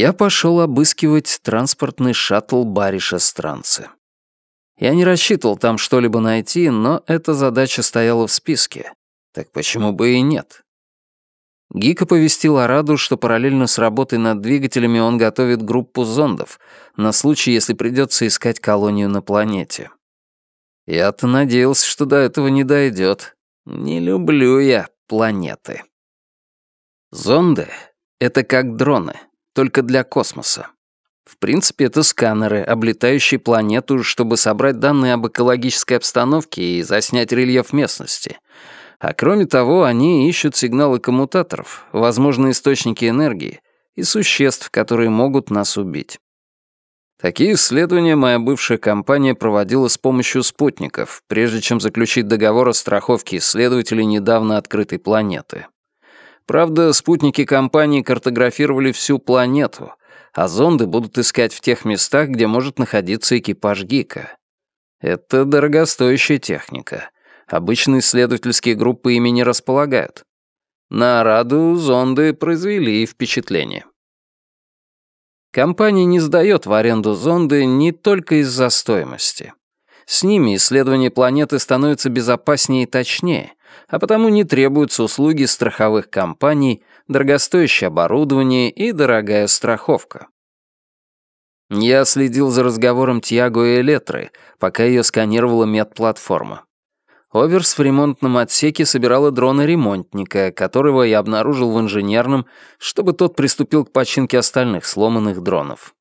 Я пошел обыскивать транспортный шаттл Бариша Странцы. Я не рассчитывал там что-либо найти, но эта задача стояла в списке. Так почему бы и нет? Гик оповестил Араду, что параллельно с работой над двигателями он готовит группу зондов на случай, если придется искать колонию на планете. Я-то надеялся, что до этого не дойдет. Не люблю я планеты. Зонды — это как дроны, только для космоса. В принципе, это сканеры, облетающие планету, чтобы собрать данные об экологической обстановке и заснять рельеф местности — а кроме того, они ищут сигналы коммутаторов, возможные источники энергии и существ, которые могут нас убить. Такие исследования моя бывшая компания проводила с помощью спутников, прежде чем заключить договор о страховке исследователей недавно открытой планеты. Правда, спутники компании картографировали всю планету, а зонды будут искать в тех местах, где может находиться экипаж ГИКа. Это дорогостоящая техника — Обычно исследовательские группы ими не располагают. На Раду зонды произвели впечатление. Компания не сдает в аренду зонды не только из-за стоимости. С ними исследование планеты становится безопаснее и точнее, а потому не требуются услуги страховых компаний, дорогостоящее оборудование и дорогая страховка. Я следил за разговором Тьяго и Элетры, пока ее сканировала медплатформа. Оверс в ремонтном отсеке собирала дрона ремонтника, которого я обнаружил в инженерном, чтобы тот приступил к починке остальных сломанных дронов.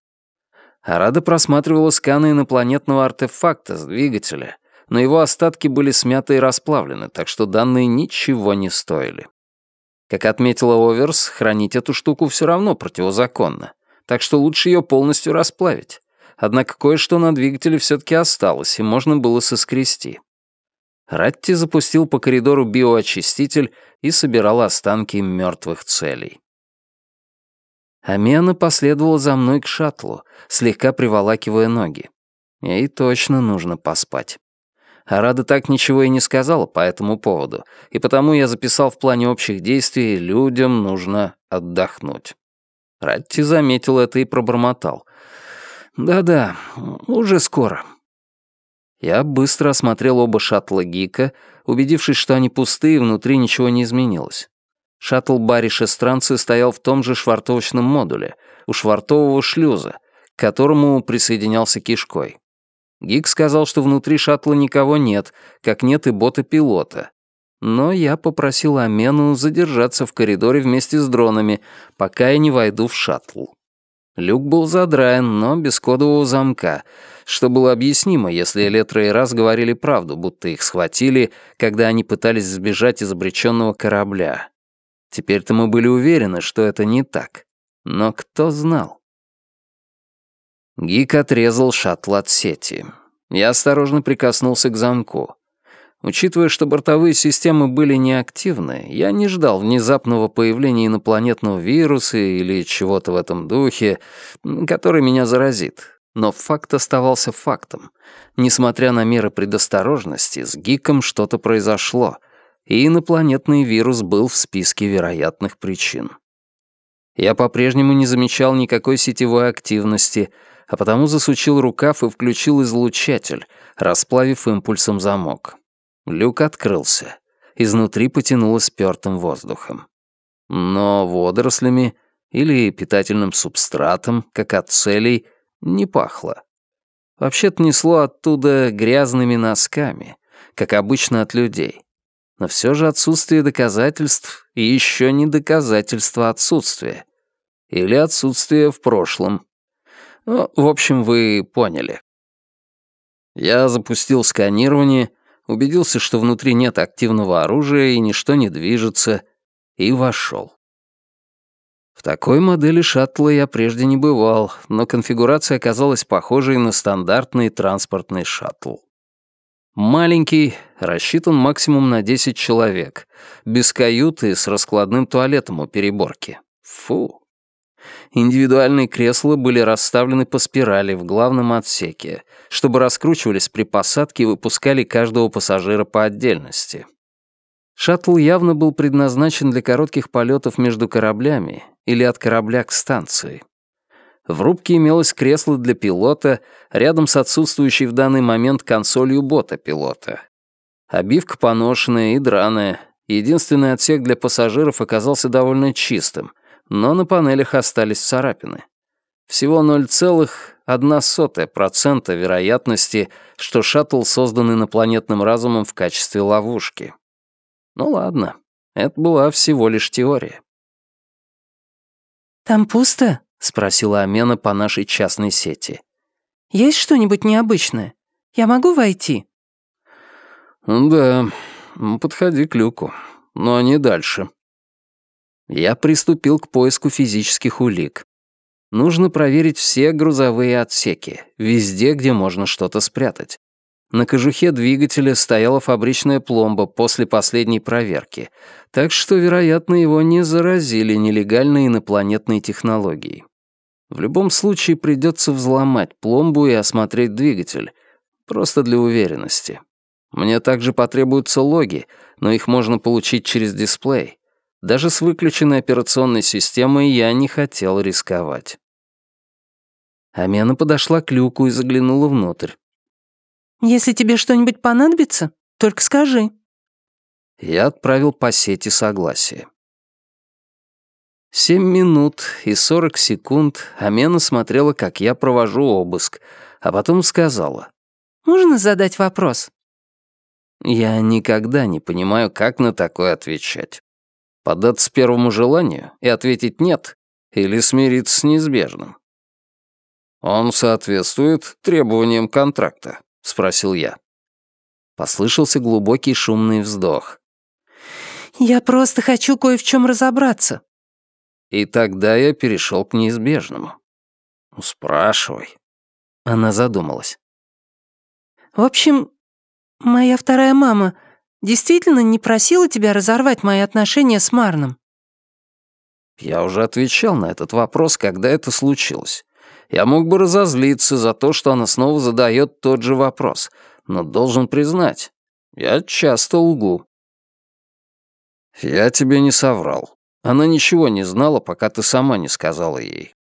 Арада просматривала сканы инопланетного артефакта с двигателя, но его остатки были смяты и расплавлены, так что данные ничего не стоили. Как отметила Оверс, хранить эту штуку все равно противозаконно, так что лучше ее полностью расплавить. Однако кое-что на двигателе все-таки осталось, и можно было соскрести. Ратти запустил по коридору биоочиститель и собирал останки мертвых целей. Амена последовала за мной к шаттлу, слегка приволакивая ноги. Ей точно нужно поспать. Арада так ничего и не сказала по этому поводу, и потому я записал в плане общих действий «людям нужно отдохнуть». Ратти заметил это и пробормотал. «Да-да, уже скоро». Я быстро осмотрел оба шаттла Гика, убедившись, что они пустые, внутри ничего не изменилось. Шаттл Барри Шестранцы стоял в том же швартовочном модуле, у швартового шлюза, к которому присоединялся кишкой. Гик сказал, что внутри шаттла никого нет, как нет и бота-пилота. Но я попросил Амену задержаться в коридоре вместе с дронами, пока я не войду в шаттл. Люк был задраен, но без кодового замка, что было объяснимо, если Электро и Раз говорили правду, будто их схватили, когда они пытались сбежать из обреченного корабля. Теперь-то мы были уверены, что это не так. Но кто знал? Гик отрезал шаттл от сети. Я осторожно прикоснулся к замку. Учитывая, что бортовые системы были неактивны, я не ждал внезапного появления инопланетного вируса или чего-то в этом духе, который меня заразит. Но факт оставался фактом. Несмотря на меры предосторожности, с Гиком что-то произошло, и инопланетный вирус был в списке вероятных причин. Я по-прежнему не замечал никакой сетевой активности, а потому засучил рукав и включил излучатель, расплавив импульсом замок. Люк открылся. Изнутри потянуло спёртым воздухом. Но водорослями или питательным субстратом, как от целей, не пахло. Вообще-то несло оттуда грязными носками, как обычно от людей. Но все же отсутствие доказательств и еще не доказательство отсутствия. Или отсутствие в прошлом. Ну, в общем, вы поняли. Я запустил сканирование убедился, что внутри нет активного оружия и ничто не движется, и вошел. В такой модели шаттла я прежде не бывал, но конфигурация оказалась похожей на стандартный транспортный шаттл. Маленький, рассчитан максимум на 10 человек, без каюты с раскладным туалетом у переборки. Фу. Индивидуальные кресла были расставлены по спирали в главном отсеке, чтобы раскручивались при посадке и выпускали каждого пассажира по отдельности. Шаттл явно был предназначен для коротких полетов между кораблями или от корабля к станции. В рубке имелось кресло для пилота, рядом с отсутствующей в данный момент консолью бота-пилота. Обивка поношенная и драная. Единственный отсек для пассажиров оказался довольно чистым, но на панелях остались царапины. Всего 0,01% вероятности, что шаттл создан инопланетным разумом в качестве ловушки. Ну ладно, это была всего лишь теория. «Там пусто?» — спросила Амена по нашей частной сети. «Есть что-нибудь необычное? Я могу войти?» «Да, подходи к люку, но не дальше». Я приступил к поиску физических улик. Нужно проверить все грузовые отсеки, везде, где можно что-то спрятать. На кожухе двигателя стояла фабричная пломба после последней проверки, так что, вероятно, его не заразили нелегальной инопланетной технологией. В любом случае придется взломать пломбу и осмотреть двигатель, просто для уверенности. Мне также потребуются логи, но их можно получить через дисплей. Даже с выключенной операционной системой я не хотел рисковать. Амена подошла к люку и заглянула внутрь. «Если тебе что-нибудь понадобится, только скажи». Я отправил по сети согласие. Семь минут и сорок секунд Амена смотрела, как я провожу обыск, а потом сказала. «Можно задать вопрос?» Я никогда не понимаю, как на такое отвечать. Податься первому желанию и ответить «нет» или смириться с неизбежным. «Он соответствует требованиям контракта», — спросил я. Послышался глубокий шумный вздох. «Я просто хочу кое в чем разобраться». И тогда я перешел к неизбежному. «Ну, «Спрашивай». Она задумалась. «В общем, моя вторая мама действительно не просила тебя разорвать мои отношения с Марном?» Я уже отвечал на этот вопрос, когда это случилось. Я мог бы разозлиться за то, что она снова задает тот же вопрос, но должен признать, я часто лгу. Я тебе не соврал. Она ничего не знала, пока ты сама не сказала ей.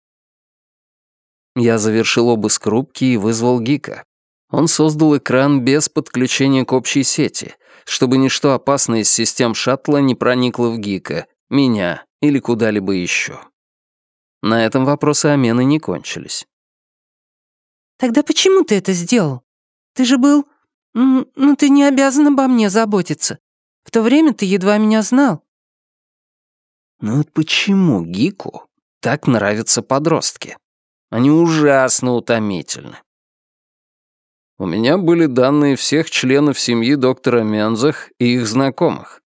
Я завершил обыск рубки и вызвал Гика. Он создал экран без подключения к общей сети, чтобы ничто опасное из систем шаттла не проникло в Гика, меня или куда-либо еще. На этом вопросы Амены не кончились. «Тогда почему ты это сделал? Ты же был... Ну, ты не обязан обо мне заботиться. В то время ты едва меня знал». «Ну вот почему Гику так нравятся подростки? Они ужасно утомительны. У меня были данные всех членов семьи доктора Мензах и их знакомых.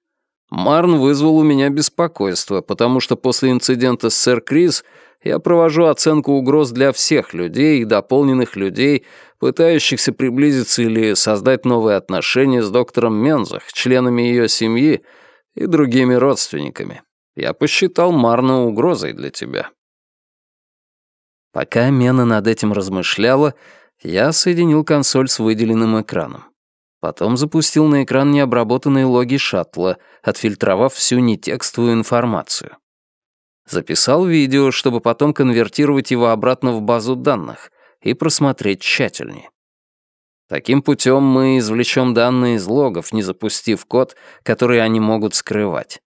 Марн вызвал у меня беспокойство, потому что после инцидента с сэр Крис я провожу оценку угроз для всех людей и дополненных людей, пытающихся приблизиться или создать новые отношения с доктором Мензах, членами ее семьи и другими родственниками. Я посчитал Марна угрозой для тебя. Пока Мена над этим размышляла, я соединил консоль с выделенным экраном. Потом запустил на экран необработанные логи шаттла, отфильтровав всю нетекстовую информацию. Записал видео, чтобы потом конвертировать его обратно в базу данных и просмотреть тщательнее. Таким путем мы извлечем данные из логов, не запустив код, который они могут скрывать.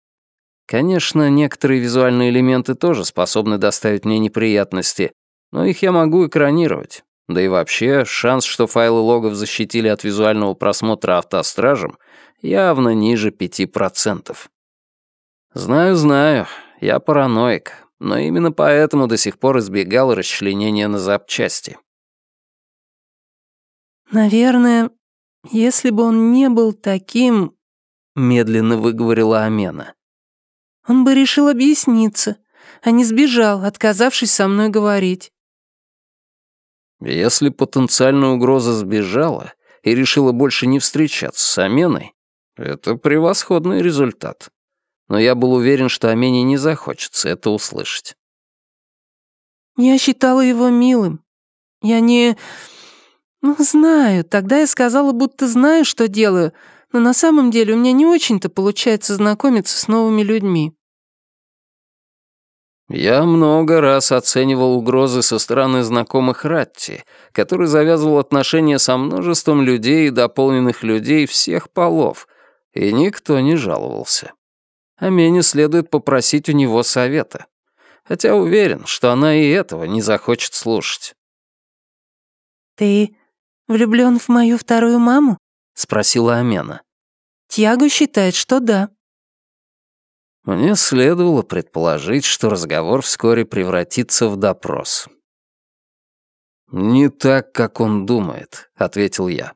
Конечно, некоторые визуальные элементы тоже способны доставить мне неприятности, но их я могу экранировать. Да и вообще, шанс, что файлы логов защитили от визуального просмотра автостражем, явно ниже 5%. Знаю, знаю, я параноик, но именно поэтому до сих пор избегал расчленения на запчасти. «Наверное, если бы он не был таким...» — медленно выговорила Амена. «Он бы решил объясниться, а не сбежал, отказавшись со мной говорить. Если потенциальная угроза сбежала и решила больше не встречаться с Аменой, это превосходный результат. Но я был уверен, что Амене не захочется это услышать. Я считала его милым. Я не... Ну, знаю, тогда я сказала, будто знаю, что делаю, но на самом деле у меня не очень-то получается знакомиться с новыми людьми. Я много раз оценивал угрозы со стороны знакомых Ратти, который завязывал отношения со множеством людей и дополненных людей всех полов, и никто не жаловался. А Мене следует попросить у него совета. Хотя уверен, что она и этого не захочет слушать. «Ты влюблён в мою вторую маму?» — спросила Амена. «Тьяго считает, что да». Мне следовало предположить, что разговор вскоре превратится в допрос. «Не так, как он думает», — ответил я.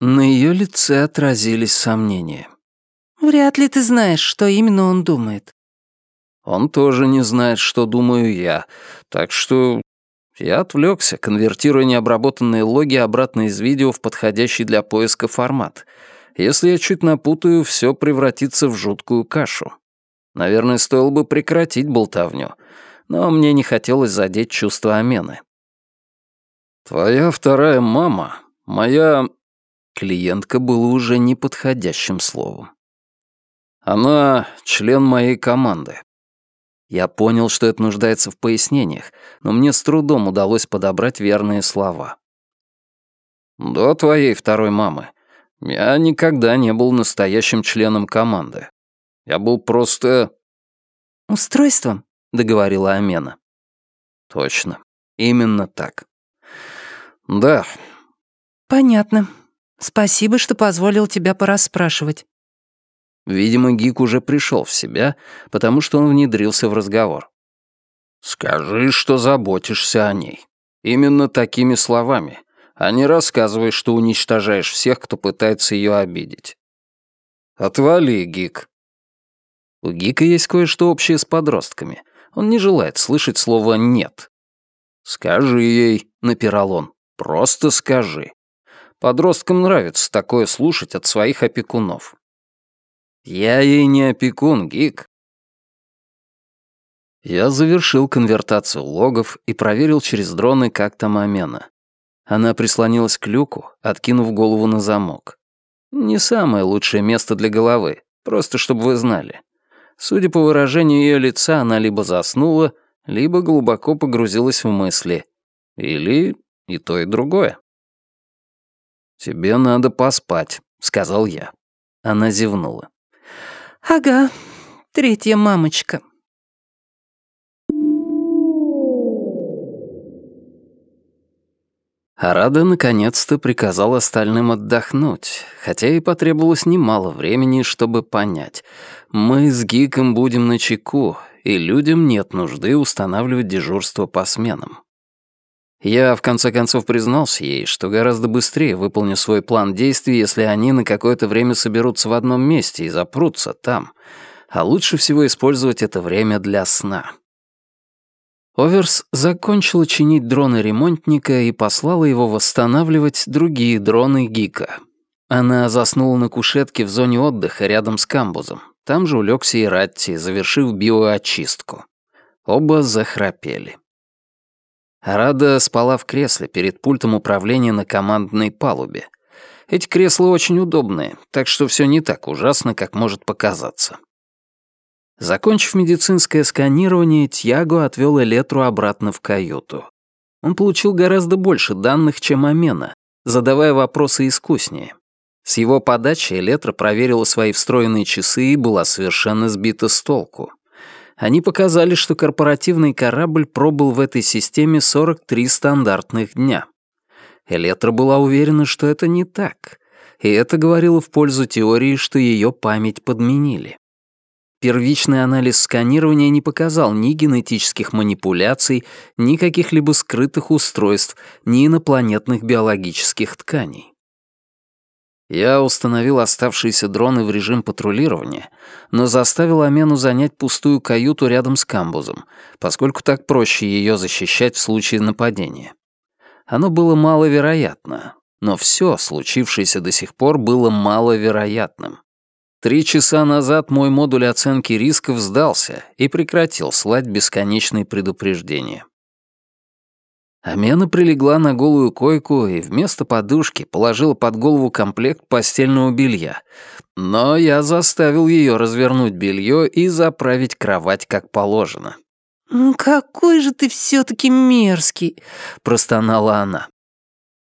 На ее лице отразились сомнения. «Вряд ли ты знаешь, что именно он думает». «Он тоже не знает, что думаю я, так что я отвлекся, конвертируя необработанные логи обратно из видео в подходящий для поиска формат — если я чуть напутаю, все превратится в жуткую кашу. Наверное, стоило бы прекратить болтовню, но мне не хотелось задеть чувство Амены. «Твоя вторая мама, моя...» Клиентка была уже неподходящим словом. «Она член моей команды». Я понял, что это нуждается в пояснениях, но мне с трудом удалось подобрать верные слова. «До твоей второй мамы я никогда не был настоящим членом команды. Я был просто... «Устройством», — договорила Амена. «Точно. Именно так. Да». «Понятно. Спасибо, что позволил тебя порасспрашивать». Видимо, Гик уже пришел в себя, потому что он внедрился в разговор. «Скажи, что заботишься о ней. Именно такими словами а не рассказывай, что уничтожаешь всех, кто пытается ее обидеть. Отвали, Гик. У Гика есть кое-что общее с подростками. Он не желает слышать слово «нет». «Скажи ей», — напирал он, — «просто скажи». Подросткам нравится такое слушать от своих опекунов. «Я ей не опекун, Гик». Я завершил конвертацию логов и проверил через дроны, как там Амена. Она прислонилась к люку, откинув голову на замок. Не самое лучшее место для головы, просто чтобы вы знали. Судя по выражению ее лица, она либо заснула, либо глубоко погрузилась в мысли. Или и то, и другое. «Тебе надо поспать», — сказал я. Она зевнула. «Ага, третья мамочка», Арада наконец-то приказал остальным отдохнуть, хотя и потребовалось немало времени, чтобы понять. Мы с Гиком будем на чеку, и людям нет нужды устанавливать дежурство по сменам. Я, в конце концов, признался ей, что гораздо быстрее выполню свой план действий, если они на какое-то время соберутся в одном месте и запрутся там, а лучше всего использовать это время для сна. Оверс закончила чинить дроны ремонтника и послала его восстанавливать другие дроны Гика. Она заснула на кушетке в зоне отдыха рядом с камбузом. Там же улегся и Ратти, завершив биоочистку. Оба захрапели. Рада спала в кресле перед пультом управления на командной палубе. Эти кресла очень удобные, так что все не так ужасно, как может показаться. Закончив медицинское сканирование, Тьяго отвел Элетру обратно в каюту. Он получил гораздо больше данных, чем Амена, задавая вопросы искуснее. С его подачи Элетра проверила свои встроенные часы и была совершенно сбита с толку. Они показали, что корпоративный корабль пробыл в этой системе 43 стандартных дня. Элетра была уверена, что это не так, и это говорило в пользу теории, что ее память подменили. Первичный анализ сканирования не показал ни генетических манипуляций, ни каких-либо скрытых устройств, ни инопланетных биологических тканей. Я установил оставшиеся дроны в режим патрулирования, но заставил Амену занять пустую каюту рядом с камбузом, поскольку так проще ее защищать в случае нападения. Оно было маловероятно, но все случившееся до сих пор было маловероятным. Три часа назад мой модуль оценки рисков сдался и прекратил слать бесконечные предупреждения. Амена прилегла на голую койку и вместо подушки положила под голову комплект постельного белья, но я заставил ее развернуть белье и заправить кровать как положено. «Ну какой же ты все-таки мерзкий!» — простонала она.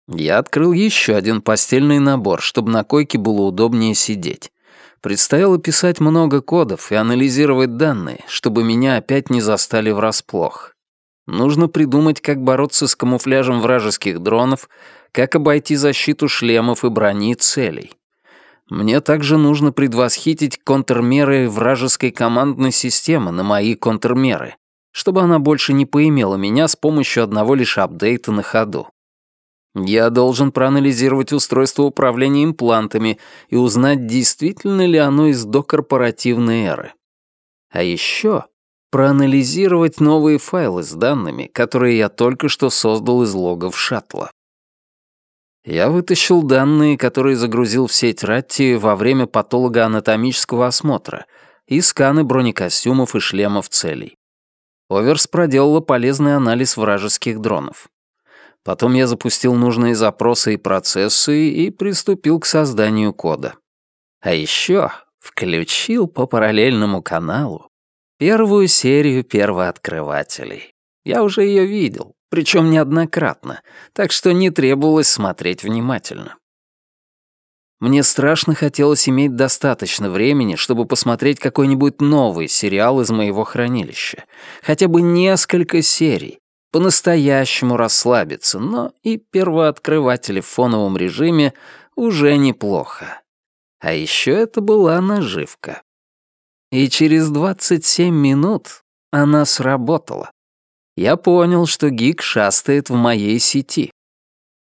Я открыл еще один постельный набор, чтобы на койке было удобнее сидеть. Предстояло писать много кодов и анализировать данные, чтобы меня опять не застали врасплох. Нужно придумать, как бороться с камуфляжем вражеских дронов, как обойти защиту шлемов и брони целей. Мне также нужно предвосхитить контрмеры вражеской командной системы на мои контрмеры, чтобы она больше не поимела меня с помощью одного лишь апдейта на ходу. Я должен проанализировать устройство управления имплантами и узнать, действительно ли оно из докорпоративной эры. А еще проанализировать новые файлы с данными, которые я только что создал из логов шаттла. Я вытащил данные, которые загрузил в сеть Ратти во время патологоанатомического осмотра и сканы бронекостюмов и шлемов целей. Оверс проделала полезный анализ вражеских дронов. Потом я запустил нужные запросы и процессы и приступил к созданию кода. А еще включил по параллельному каналу первую серию первооткрывателей. Я уже ее видел, причем неоднократно, так что не требовалось смотреть внимательно. Мне страшно хотелось иметь достаточно времени, чтобы посмотреть какой-нибудь новый сериал из моего хранилища. Хотя бы несколько серий. По-настоящему расслабиться, но и первооткрыватели в фоновом режиме уже неплохо. А еще это была наживка. И через 27 минут она сработала. Я понял, что гик шастает в моей сети.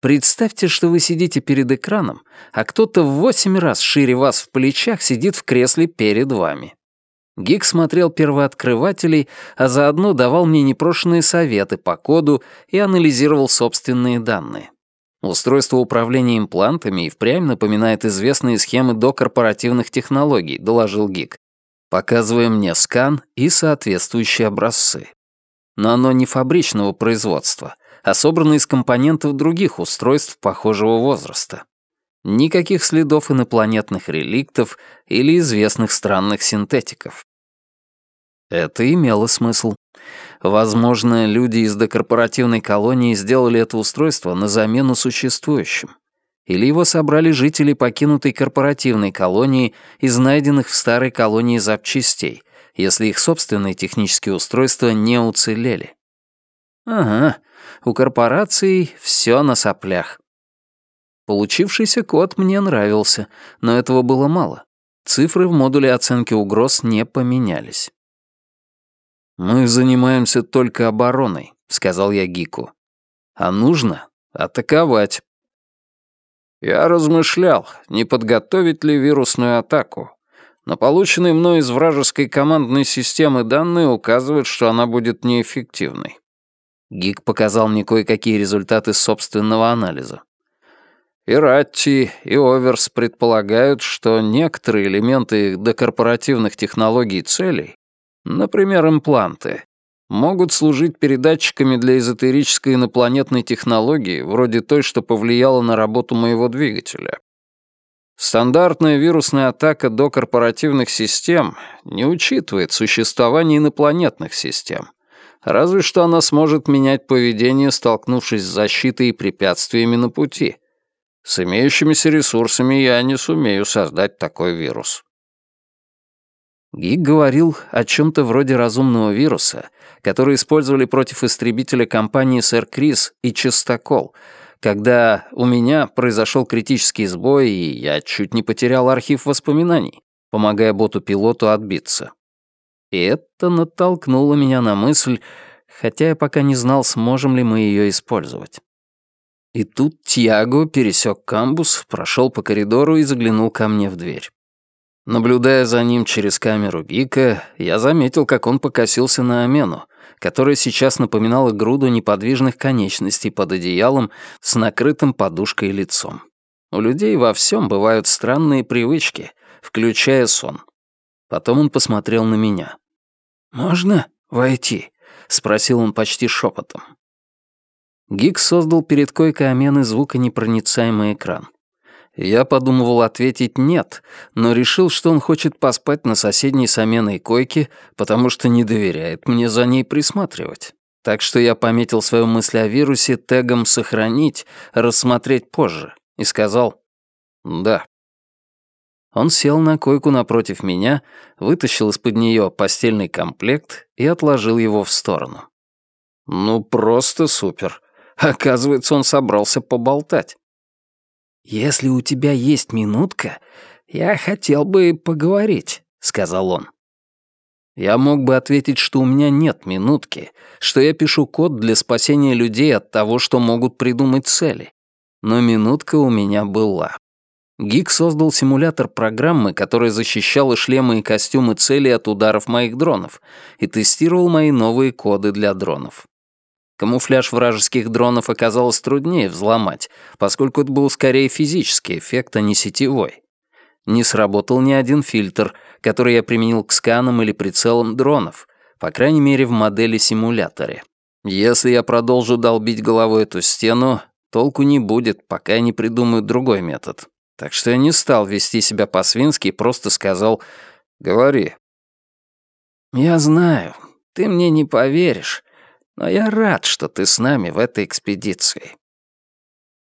Представьте, что вы сидите перед экраном, а кто-то в восемь раз шире вас в плечах сидит в кресле перед вами. Гик смотрел первооткрывателей, а заодно давал мне непрошенные советы по коду и анализировал собственные данные. Устройство управления имплантами и впрямь напоминает известные схемы до корпоративных технологий, доложил Гик, показывая мне скан и соответствующие образцы но оно не фабричного производства, а собрано из компонентов других устройств похожего возраста. Никаких следов инопланетных реликтов или известных странных синтетиков. Это имело смысл. Возможно, люди из докорпоративной колонии сделали это устройство на замену существующим. Или его собрали жители покинутой корпоративной колонии из найденных в старой колонии запчастей, если их собственные технические устройства не уцелели. Ага, у корпораций все на соплях. Получившийся код мне нравился, но этого было мало. Цифры в модуле оценки угроз не поменялись. «Мы занимаемся только обороной», — сказал я Гику. «А нужно атаковать». Я размышлял, не подготовить ли вирусную атаку, но полученные мной из вражеской командной системы данные указывают, что она будет неэффективной. Гик показал мне кое-какие результаты собственного анализа. И Ратти, и Оверс предполагают, что некоторые элементы докорпоративных технологий целей, например, импланты, могут служить передатчиками для эзотерической инопланетной технологии, вроде той, что повлияла на работу моего двигателя. Стандартная вирусная атака до корпоративных систем не учитывает существование инопланетных систем. Разве что она сможет менять поведение, столкнувшись с защитой и препятствиями на пути. С имеющимися ресурсами я не сумею создать такой вирус. Гиг говорил о чем-то вроде разумного вируса, который использовали против истребителя компании «Сэр Крис» и «Чистокол», когда у меня произошел критический сбой, и я чуть не потерял архив воспоминаний, помогая боту-пилоту отбиться. И это натолкнуло меня на мысль, хотя я пока не знал, сможем ли мы ее использовать. И тут Тьяго пересек камбус, прошел по коридору и заглянул ко мне в дверь. Наблюдая за ним через камеру Гика, я заметил, как он покосился на Амену, которая сейчас напоминала груду неподвижных конечностей под одеялом с накрытым подушкой лицом. У людей во всем бывают странные привычки, включая сон. Потом он посмотрел на меня. «Можно войти?» — спросил он почти шепотом. Гик создал перед койкой Амены звуконепроницаемый экран. Я подумывал ответить «нет», но решил, что он хочет поспать на соседней с Аменой койке, потому что не доверяет мне за ней присматривать. Так что я пометил свою мысль о вирусе тегом «сохранить», «рассмотреть позже» и сказал «да». Он сел на койку напротив меня, вытащил из-под нее постельный комплект и отложил его в сторону. «Ну, просто супер. Оказывается, он собрался поболтать». «Если у тебя есть минутка, я хотел бы поговорить», — сказал он. Я мог бы ответить, что у меня нет минутки, что я пишу код для спасения людей от того, что могут придумать цели. Но минутка у меня была. Гик создал симулятор программы, которая защищала шлемы и костюмы цели от ударов моих дронов, и тестировал мои новые коды для дронов. Камуфляж вражеских дронов оказалось труднее взломать, поскольку это был скорее физический эффект, а не сетевой. Не сработал ни один фильтр, который я применил к сканам или прицелам дронов, по крайней мере в модели-симуляторе. Если я продолжу долбить головой эту стену, толку не будет, пока я не придумаю другой метод. Так что я не стал вести себя по-свински и просто сказал «Говори». «Я знаю, ты мне не поверишь, но я рад, что ты с нами в этой экспедиции».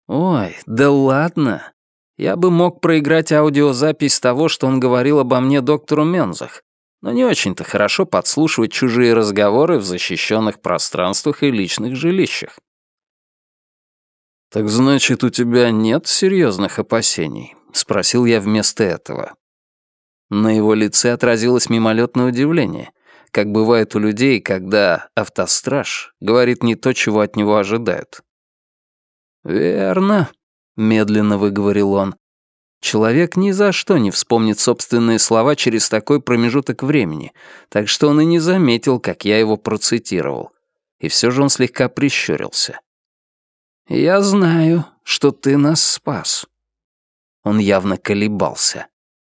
«Ой, да ладно. Я бы мог проиграть аудиозапись того, что он говорил обо мне доктору Мензах, но не очень-то хорошо подслушивать чужие разговоры в защищенных пространствах и личных жилищах». «Так значит, у тебя нет серьезных опасений?» — спросил я вместо этого. На его лице отразилось мимолетное удивление как бывает у людей, когда автостраж говорит не то, чего от него ожидают. «Верно», — медленно выговорил он. Человек ни за что не вспомнит собственные слова через такой промежуток времени, так что он и не заметил, как я его процитировал. И все же он слегка прищурился. «Я знаю, что ты нас спас». Он явно колебался.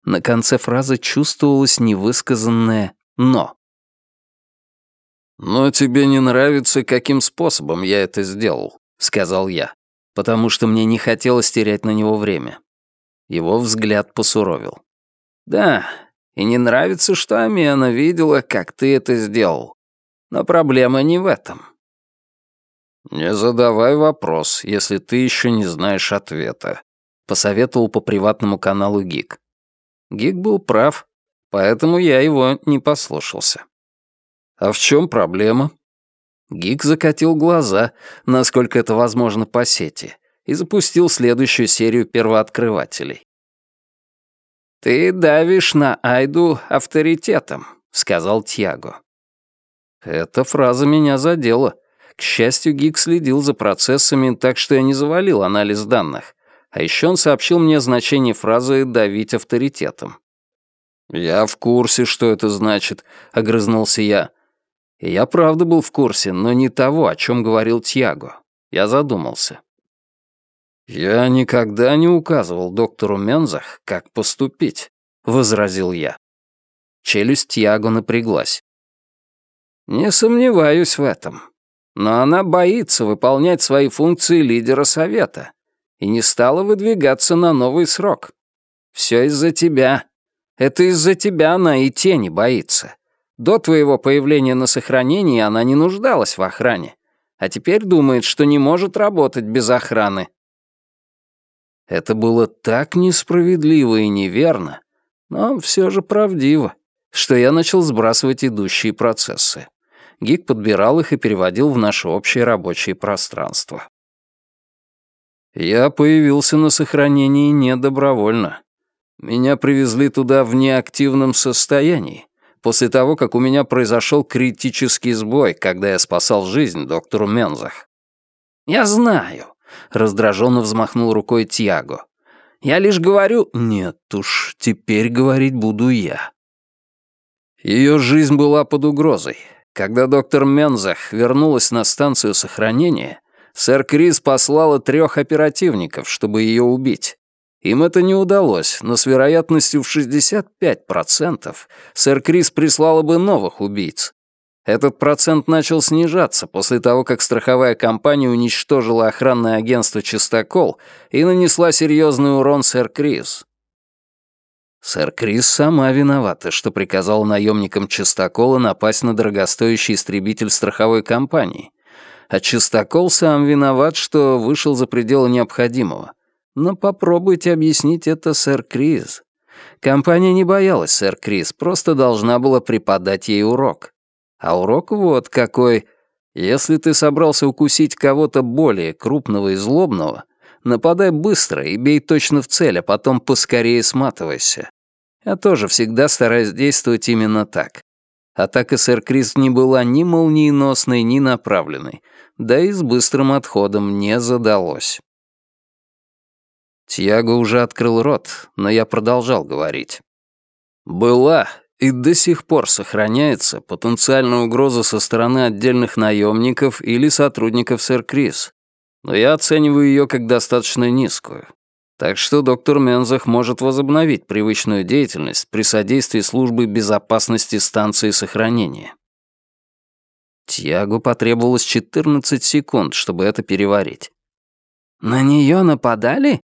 На конце фразы чувствовалось невысказанное «но». «Но тебе не нравится, каким способом я это сделал», — сказал я, потому что мне не хотелось терять на него время. Его взгляд посуровил. «Да, и не нравится, что Амена видела, как ты это сделал. Но проблема не в этом». «Не задавай вопрос, если ты еще не знаешь ответа», — посоветовал по приватному каналу Гик. Гик был прав, поэтому я его не послушался. «А в чем проблема?» Гик закатил глаза, насколько это возможно по сети, и запустил следующую серию первооткрывателей. «Ты давишь на Айду авторитетом», — сказал Тьяго. Эта фраза меня задела. К счастью, Гик следил за процессами, так что я не завалил анализ данных. А еще он сообщил мне значение фразы «давить авторитетом». «Я в курсе, что это значит», — огрызнулся я. Я правда был в курсе, но не того, о чем говорил Тьяго. Я задумался. «Я никогда не указывал доктору Мензах, как поступить», — возразил я. Челюсть Тьяго напряглась. «Не сомневаюсь в этом. Но она боится выполнять свои функции лидера совета и не стала выдвигаться на новый срок. Все из-за тебя. Это из-за тебя она и тени боится. До твоего появления на сохранении она не нуждалась в охране, а теперь думает, что не может работать без охраны. Это было так несправедливо и неверно, но все же правдиво, что я начал сбрасывать идущие процессы. Гик подбирал их и переводил в наше общее рабочее пространство. Я появился на сохранении не добровольно. Меня привезли туда в неактивном состоянии, после того, как у меня произошел критический сбой, когда я спасал жизнь доктору Мензах. «Я знаю», — раздраженно взмахнул рукой Тьяго. «Я лишь говорю...» «Нет уж, теперь говорить буду я». Ее жизнь была под угрозой. Когда доктор Мензах вернулась на станцию сохранения, сэр Крис послала трех оперативников, чтобы ее убить. Им это не удалось, но с вероятностью в 65% сэр Крис прислала бы новых убийц. Этот процент начал снижаться после того, как страховая компания уничтожила охранное агентство «Чистокол» и нанесла серьезный урон сэр Крис. Сэр Крис сама виновата, что приказала наемникам Чистокола напасть на дорогостоящий истребитель страховой компании. А Чистокол сам виноват, что вышел за пределы необходимого. Но попробуйте объяснить это сэр Крис. Компания не боялась сэр Крис, просто должна была преподать ей урок. А урок вот какой. Если ты собрался укусить кого-то более крупного и злобного, нападай быстро и бей точно в цель, а потом поскорее сматывайся. Я тоже всегда стараюсь действовать именно так. Атака сэр Крис не была ни молниеносной, ни направленной, да и с быстрым отходом не задалось. Тьяго уже открыл рот, но я продолжал говорить. «Была и до сих пор сохраняется потенциальная угроза со стороны отдельных наемников или сотрудников сэр Крис, но я оцениваю ее как достаточно низкую. Так что доктор Мензах может возобновить привычную деятельность при содействии службы безопасности станции сохранения. Тьягу потребовалось 14 секунд, чтобы это переварить. «На нее нападали?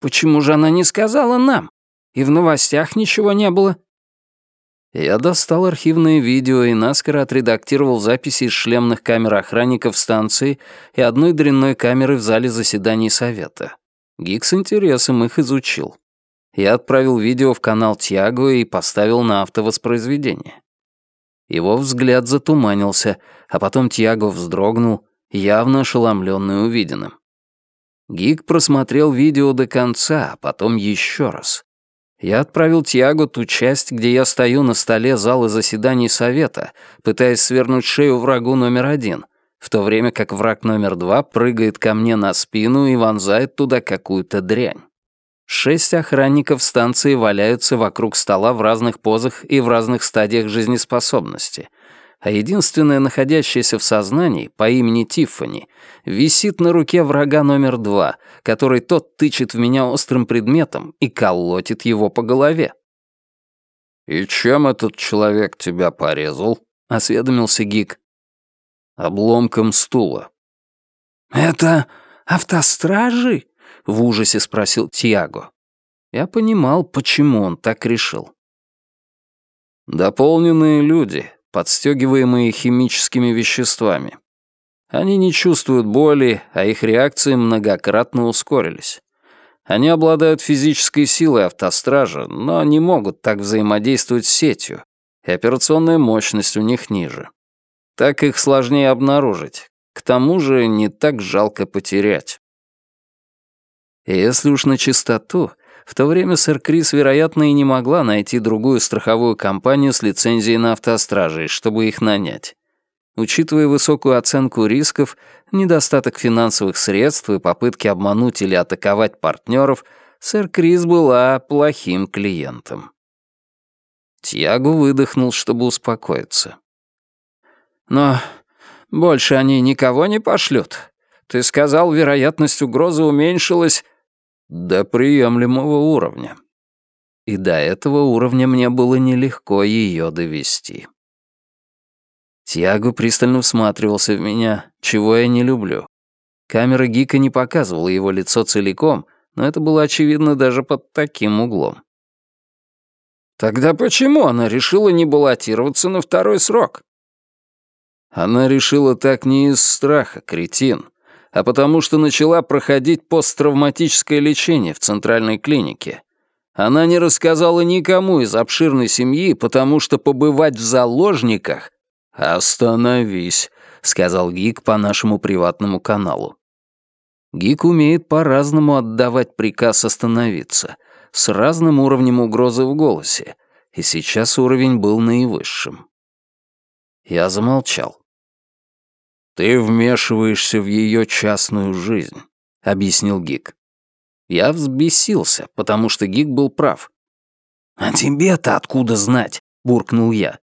Почему же она не сказала нам? И в новостях ничего не было?» Я достал архивное видео и наскоро отредактировал записи из шлемных камер охранников станции и одной дрянной камеры в зале заседаний совета. Гик с интересом их изучил. Я отправил видео в канал Тьяго и поставил на автовоспроизведение. Его взгляд затуманился, а потом Тьяго вздрогнул, явно ошеломленный увиденным. Гик просмотрел видео до конца, а потом еще раз. Я отправил Тиаго ту часть, где я стою на столе зала заседаний совета, пытаясь свернуть шею врагу номер один, в то время как враг номер два прыгает ко мне на спину и вонзает туда какую-то дрянь. Шесть охранников станции валяются вокруг стола в разных позах и в разных стадиях жизнеспособности — а единственная находящаяся в сознании, по имени Тиффани, висит на руке врага номер два, который тот тычет в меня острым предметом и колотит его по голове. «И чем этот человек тебя порезал?» — осведомился Гик. «Обломком стула». «Это автостражи?» — в ужасе спросил Тиаго. Я понимал, почему он так решил. «Дополненные люди», подстегиваемые химическими веществами. Они не чувствуют боли, а их реакции многократно ускорились. Они обладают физической силой автостража, но не могут так взаимодействовать с сетью, и операционная мощность у них ниже. Так их сложнее обнаружить. К тому же не так жалко потерять. И если уж на чистоту, в то время сэр Крис, вероятно, и не могла найти другую страховую компанию с лицензией на автостражей, чтобы их нанять. Учитывая высокую оценку рисков, недостаток финансовых средств и попытки обмануть или атаковать партнеров, сэр Крис была плохим клиентом. Тьяго выдохнул, чтобы успокоиться. «Но больше они никого не пошлют. Ты сказал, вероятность угрозы уменьшилась до приемлемого уровня. И до этого уровня мне было нелегко ее довести. Тьяго пристально всматривался в меня, чего я не люблю. Камера Гика не показывала его лицо целиком, но это было очевидно даже под таким углом. «Тогда почему она решила не баллотироваться на второй срок?» Она решила так не из страха, кретин а потому что начала проходить посттравматическое лечение в центральной клинике. Она не рассказала никому из обширной семьи, потому что побывать в заложниках... «Остановись», — сказал Гик по нашему приватному каналу. Гик умеет по-разному отдавать приказ остановиться, с разным уровнем угрозы в голосе, и сейчас уровень был наивысшим. Я замолчал. «Ты вмешиваешься в ее частную жизнь», — объяснил Гик. Я взбесился, потому что Гик был прав. «А тебе-то откуда знать?» — буркнул я.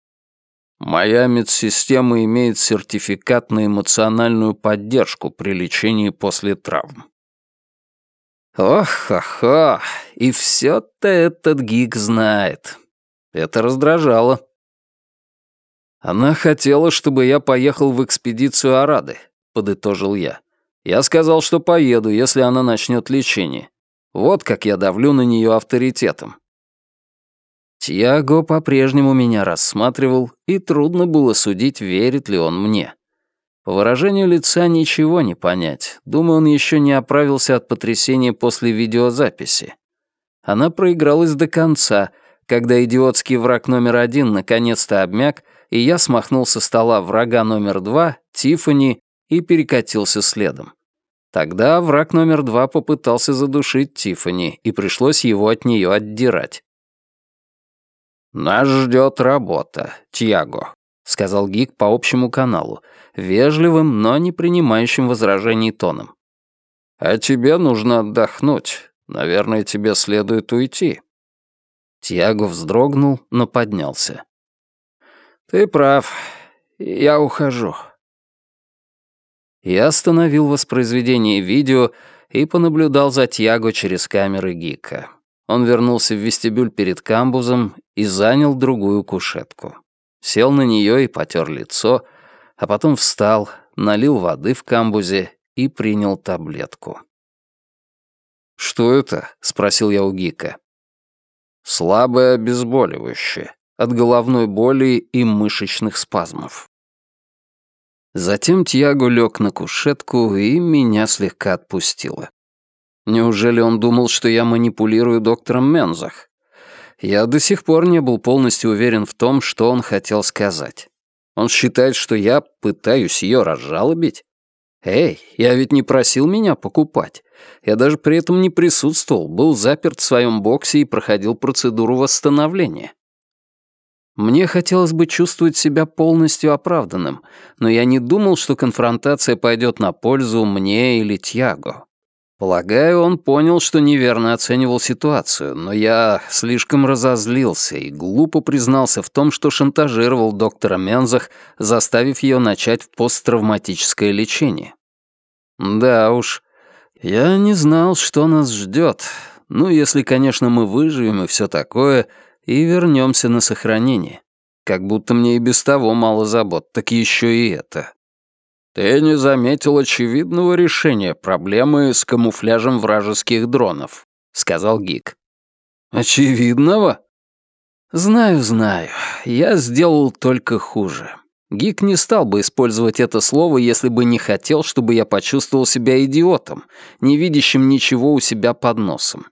«Моя медсистема имеет сертификат на эмоциональную поддержку при лечении после травм». Ох-хо-хо, и все-то этот гик знает. Это раздражало. «Она хотела, чтобы я поехал в экспедицию Арады», — подытожил я. «Я сказал, что поеду, если она начнет лечение. Вот как я давлю на нее авторитетом». Тьяго по-прежнему меня рассматривал, и трудно было судить, верит ли он мне. По выражению лица ничего не понять. Думаю, он еще не оправился от потрясения после видеозаписи. Она проигралась до конца, когда идиотский враг номер один наконец-то обмяк, и я смахнул со стола врага номер два, Тифани, и перекатился следом. Тогда враг номер два попытался задушить Тифани, и пришлось его от нее отдирать. «Нас ждет работа, Тьяго», — сказал Гик по общему каналу, вежливым, но не принимающим возражений тоном. «А тебе нужно отдохнуть. Наверное, тебе следует уйти». Тьяго вздрогнул, но поднялся. «Ты прав. Я ухожу». Я остановил воспроизведение видео и понаблюдал за Тьяго через камеры Гика. Он вернулся в вестибюль перед камбузом и занял другую кушетку. Сел на нее и потер лицо, а потом встал, налил воды в камбузе и принял таблетку. «Что это?» — спросил я у Гика. «Слабое обезболивающее, от головной боли и мышечных спазмов». Затем Тьяго лег на кушетку, и меня слегка отпустило. Неужели он думал, что я манипулирую доктором Мензах? Я до сих пор не был полностью уверен в том, что он хотел сказать. Он считает, что я пытаюсь ее разжалобить? Эй, я ведь не просил меня покупать. Я даже при этом не присутствовал, был заперт в своем боксе и проходил процедуру восстановления. Мне хотелось бы чувствовать себя полностью оправданным, но я не думал, что конфронтация пойдет на пользу мне или Тьяго. Полагаю, он понял, что неверно оценивал ситуацию, но я слишком разозлился и глупо признался в том, что шантажировал доктора Мензах, заставив ее начать посттравматическое лечение. Да уж, я не знал, что нас ждет. Ну, если, конечно, мы выживем и все такое, и вернемся на сохранение. Как будто мне и без того мало забот, так еще и это. «Ты не заметил очевидного решения проблемы с камуфляжем вражеских дронов», — сказал Гик. «Очевидного?» «Знаю, знаю. Я сделал только хуже. Гик не стал бы использовать это слово, если бы не хотел, чтобы я почувствовал себя идиотом, не видящим ничего у себя под носом.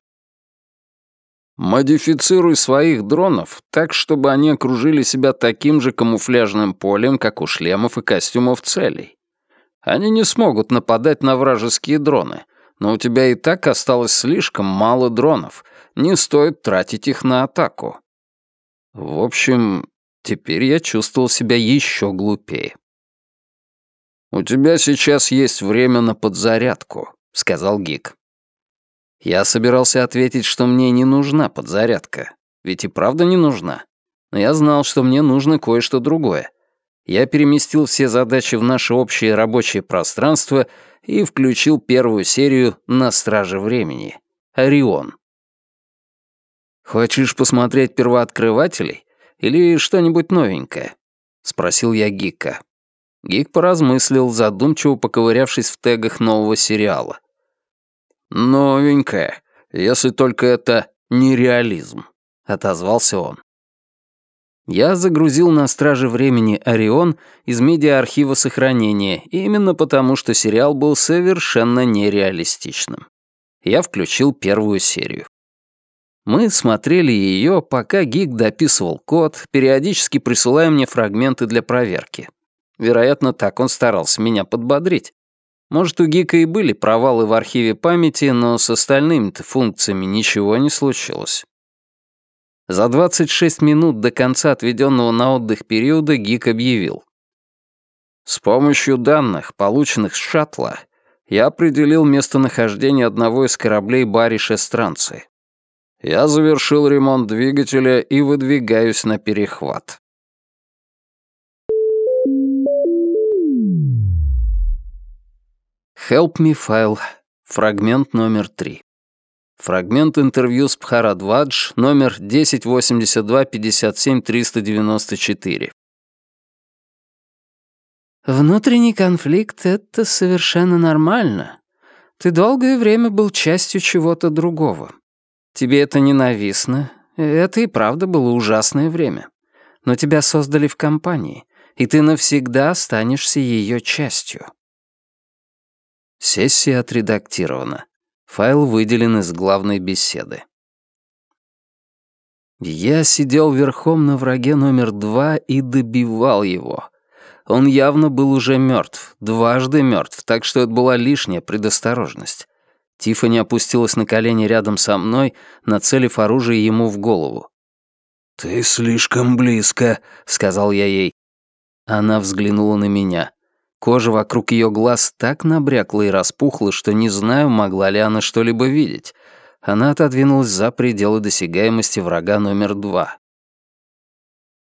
Модифицируй своих дронов так, чтобы они окружили себя таким же камуфляжным полем, как у шлемов и костюмов целей. Они не смогут нападать на вражеские дроны, но у тебя и так осталось слишком мало дронов. Не стоит тратить их на атаку. В общем, теперь я чувствовал себя еще глупее. «У тебя сейчас есть время на подзарядку», — сказал Гик. Я собирался ответить, что мне не нужна подзарядка. Ведь и правда не нужна. Но я знал, что мне нужно кое-что другое я переместил все задачи в наше общее рабочее пространство и включил первую серию «На страже времени» — «Орион». «Хочешь посмотреть первооткрывателей или что-нибудь новенькое?» — спросил я Гика. Гик поразмыслил, задумчиво поковырявшись в тегах нового сериала. «Новенькое, если только это нереализм», — отозвался он. Я загрузил на «Страже времени» «Орион» из медиа-архива сохранения, именно потому, что сериал был совершенно нереалистичным. Я включил первую серию. Мы смотрели ее, пока Гик дописывал код, периодически присылая мне фрагменты для проверки. Вероятно, так он старался меня подбодрить. Может, у Гика и были провалы в архиве памяти, но с остальными-то функциями ничего не случилось. За 26 минут до конца отведенного на отдых периода Гик объявил. С помощью данных, полученных с шаттла, я определил местонахождение одного из кораблей Бариш Эстранцы. Я завершил ремонт двигателя и выдвигаюсь на перехват. Help Me File. Фрагмент номер три. Фрагмент интервью с Бхарадвадж, номер 1082-57-394. Внутренний конфликт — это совершенно нормально. Ты долгое время был частью чего-то другого. Тебе это ненавистно. Это и правда было ужасное время. Но тебя создали в компании, и ты навсегда останешься ее частью. Сессия отредактирована. Файл выделен из главной беседы. Я сидел верхом на враге номер два и добивал его. Он явно был уже мертв, дважды мертв, так что это была лишняя предосторожность. Тиффани опустилась на колени рядом со мной, нацелив оружие ему в голову. «Ты слишком близко», — сказал я ей. Она взглянула на меня. Кожа вокруг ее глаз так набрякла и распухла, что не знаю, могла ли она что-либо видеть. Она отодвинулась за пределы досягаемости врага номер два.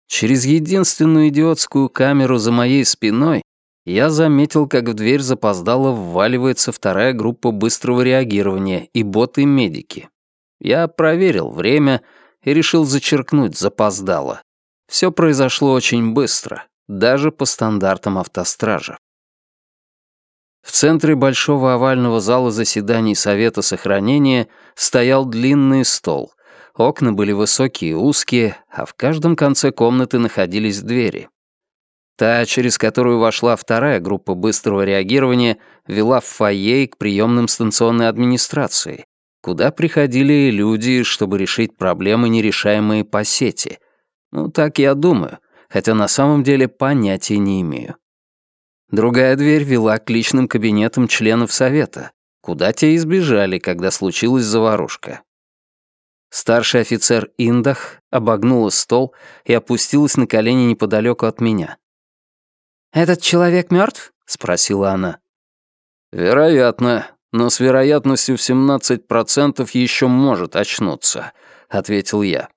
Через единственную идиотскую камеру за моей спиной я заметил, как в дверь запоздало вваливается вторая группа быстрого реагирования и боты-медики. Я проверил время и решил зачеркнуть запоздало. Все произошло очень быстро даже по стандартам автостража. В центре большого овального зала заседаний Совета Сохранения стоял длинный стол. Окна были высокие и узкие, а в каждом конце комнаты находились двери. Та, через которую вошла вторая группа быстрого реагирования, вела в фойе к приемным станционной администрации, куда приходили люди, чтобы решить проблемы, нерешаемые по сети. Ну, так я думаю — хотя на самом деле понятия не имею. Другая дверь вела к личным кабинетам членов Совета, куда те избежали, когда случилась заварушка. Старший офицер Индах обогнула стол и опустилась на колени неподалеку от меня. «Этот человек мертв? спросила она. «Вероятно, но с вероятностью в 17% еще может очнуться», — ответил я.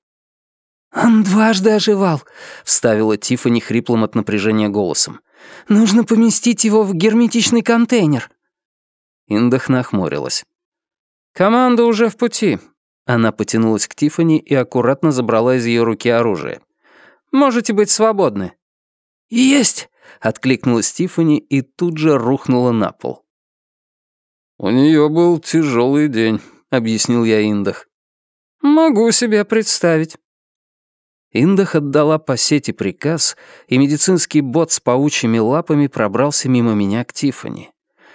«Он дважды оживал», — вставила Тиффани хриплым от напряжения голосом. «Нужно поместить его в герметичный контейнер». Индах нахмурилась. «Команда уже в пути». Она потянулась к Тиффани и аккуратно забрала из ее руки оружие. «Можете быть свободны». «Есть!» — откликнулась Тиффани и тут же рухнула на пол. «У нее был тяжелый день», — объяснил я Индах. «Могу себе представить». Индах отдала по сети приказ, и медицинский бот с паучьими лапами пробрался мимо меня к Тифани.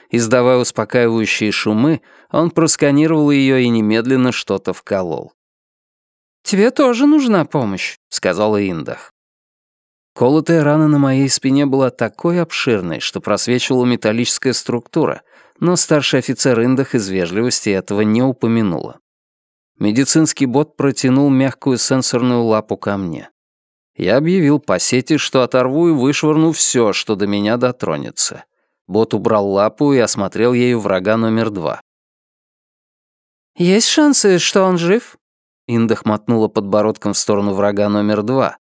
Издавая успокаивающие шумы, он просканировал ее и немедленно что-то вколол. «Тебе тоже нужна помощь», — сказала Индах. Колотая рана на моей спине была такой обширной, что просвечивала металлическая структура, но старший офицер Индах из вежливости этого не упомянула. Медицинский бот протянул мягкую сенсорную лапу ко мне. Я объявил по сети, что оторву и вышвырну все, что до меня дотронется. Бот убрал лапу и осмотрел ею врага номер два. «Есть шансы, что он жив?» Индах мотнула подбородком в сторону врага номер два.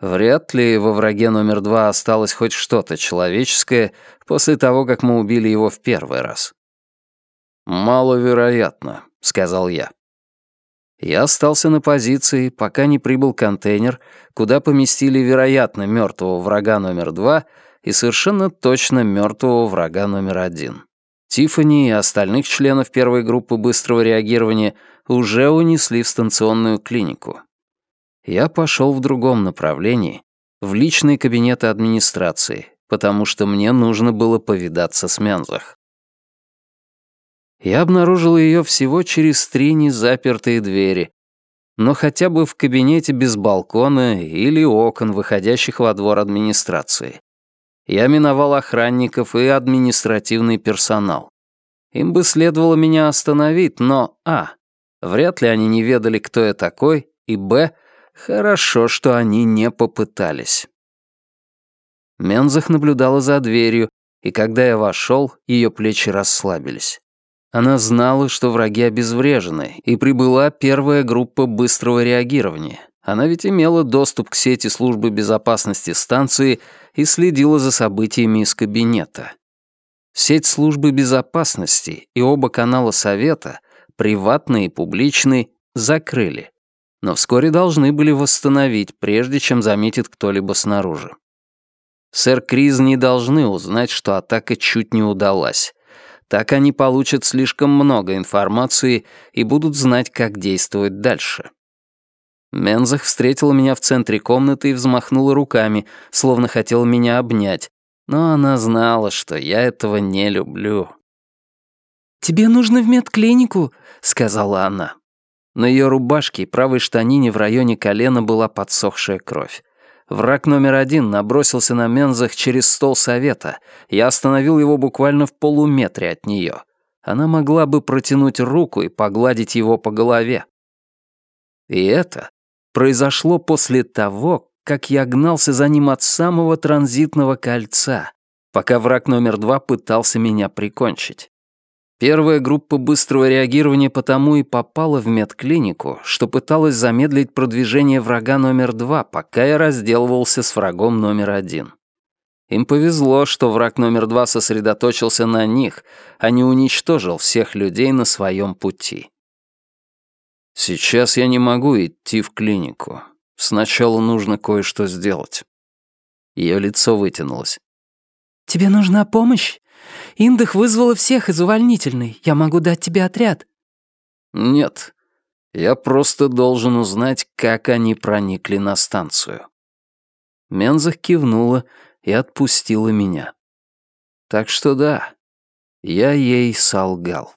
Вряд ли во враге номер два осталось хоть что-то человеческое после того, как мы убили его в первый раз. «Маловероятно», — сказал я. Я остался на позиции, пока не прибыл контейнер, куда поместили, вероятно, мертвого врага номер два и совершенно точно мертвого врага номер один. Тиффани и остальных членов первой группы быстрого реагирования уже унесли в станционную клинику. Я пошел в другом направлении, в личные кабинеты администрации, потому что мне нужно было повидаться с Мянзах я обнаружил ее всего через три незапертые двери, но хотя бы в кабинете без балкона или окон, выходящих во двор администрации. Я миновал охранников и административный персонал. Им бы следовало меня остановить, но а. Вряд ли они не ведали, кто я такой, и б. Хорошо, что они не попытались. Мензах наблюдала за дверью, и когда я вошел, ее плечи расслабились. Она знала, что враги обезврежены, и прибыла первая группа быстрого реагирования. Она ведь имела доступ к сети службы безопасности станции и следила за событиями из кабинета. Сеть службы безопасности и оба канала Совета, приватный и публичный, закрыли, но вскоре должны были восстановить, прежде чем заметит кто-либо снаружи. Сэр Криз не должны узнать, что атака чуть не удалась. Так они получат слишком много информации и будут знать, как действовать дальше. Мензах встретила меня в центре комнаты и взмахнула руками, словно хотела меня обнять, но она знала, что я этого не люблю. «Тебе нужно в медклинику», — сказала она. На ее рубашке и правой штанине в районе колена была подсохшая кровь. Враг номер один набросился на Мензах через стол совета. Я остановил его буквально в полуметре от нее. Она могла бы протянуть руку и погладить его по голове. И это произошло после того, как я гнался за ним от самого транзитного кольца, пока враг номер два пытался меня прикончить. Первая группа быстрого реагирования потому и попала в медклинику, что пыталась замедлить продвижение врага номер два, пока я разделывался с врагом номер один. Им повезло, что враг номер два сосредоточился на них, а не уничтожил всех людей на своем пути. Сейчас я не могу идти в клинику. Сначала нужно кое-что сделать. Ее лицо вытянулось. «Тебе нужна помощь? Индах вызвала всех из увольнительной. Я могу дать тебе отряд». «Нет. Я просто должен узнать, как они проникли на станцию». Мензах кивнула и отпустила меня. Так что да, я ей солгал.